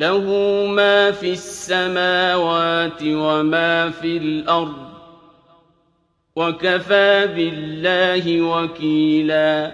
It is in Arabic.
لَّهُ مَا فِي السَّمَاوَاتِ وَمَا فِي الْأَرْضِ ۚ وَكَفَىٰ بِاللَّهِ وَكِيلًا